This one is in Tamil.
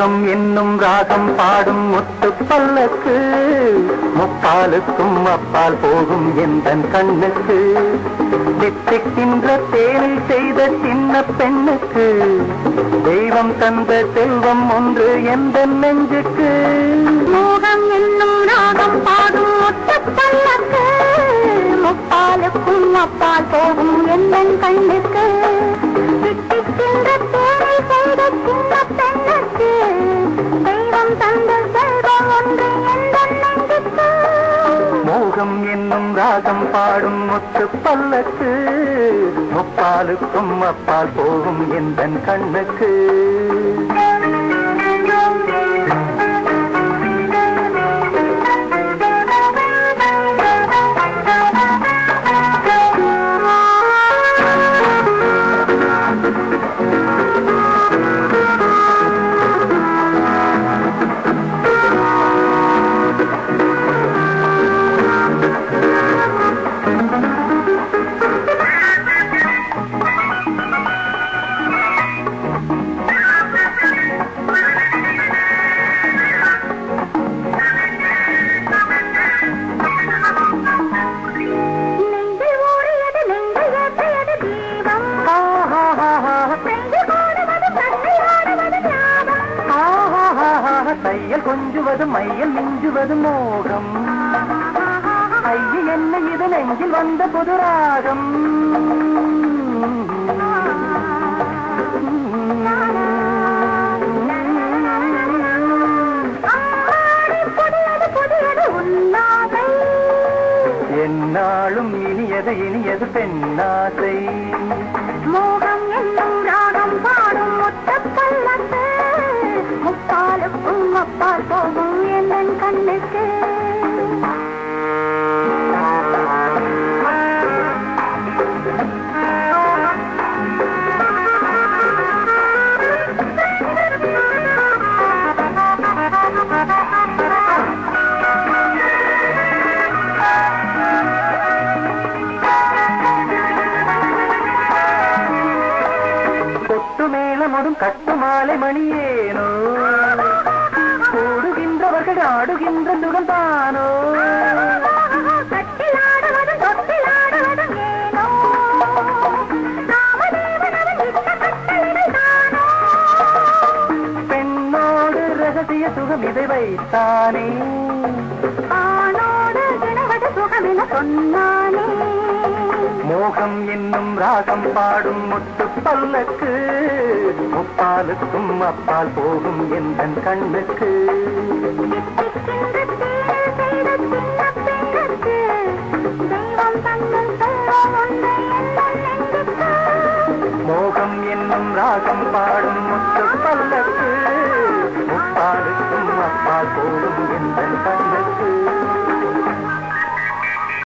மோகம் என்னும் ராகம் பாடும் முத்து பல்லக்கு முப்பாலுக்கும் அப்பால் போகும் எந்த கண்ணுக்கு. வித்திக்கின்ற தேனில் செய்த சின்ன பெண்ணுக்கு. தெய்வம் தந்த செல்வம் ஒன்று எந்த நெஞ்சுக்கு. மோகம் என்னும் ராகம் பாடும் முத்து பல்லக்கு அப்பால் போகும் எந்தன் கண்ணுக்கு தித்திக்கின்ற தேனை செய்த சின்ன பெண்ணுக்கு தெய்வம் தந்த செல்வம் ஒன்று எந்தன் நெஞ்சுக்கு மோகம் என்னும் ராகம் பாடும் முத்து பல்லக்கு முப்பாலுக்கும் அப்பால் போகும் எந்த கண்ணுக்கு. தையல் கொஞ்சுவது மையல் மிஞ்சுவது மோகம். ஐய என்ன இது நெஞ்சில் வந்த புதுராகம் என்னாலும் இனியது இனியது பெண்ணாசை. மோகம் என்னும் ராகம் பாடும் மொத்த பள்ளத்தை. முப்பாலுக்கும் அப்பால் போகும் என்னன் கண்ணுக்கு? கொட்டு கட்டு மாலை மணியேனோ? ஆடுகின்ற சுகந்தானோ பெண்ணோடு ரகசிய சுகம் இதை வைத்தானே? ஆணோடு சுகமென சொன்னானே? மோகம் என்னும் ராகம் பாடும் முத்து பல்லக்கு. முப்பாலுக்கும் அப்பால் போகும் எந்த கண்ணுக்கு. மோகம் என்னும் ராகம் பாடும்